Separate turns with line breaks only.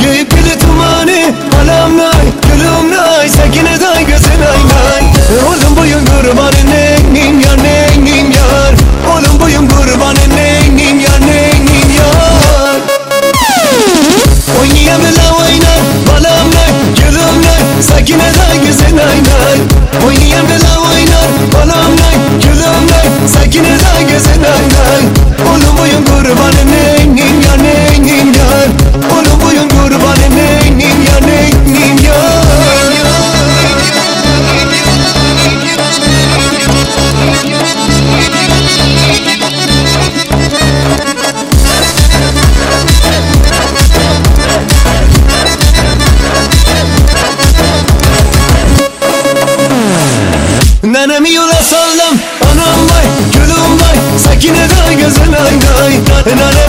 جاي كل تماني على منى Nenem yola sallam Anam vay gülüm vay. Sakine day gözüm ay day Nane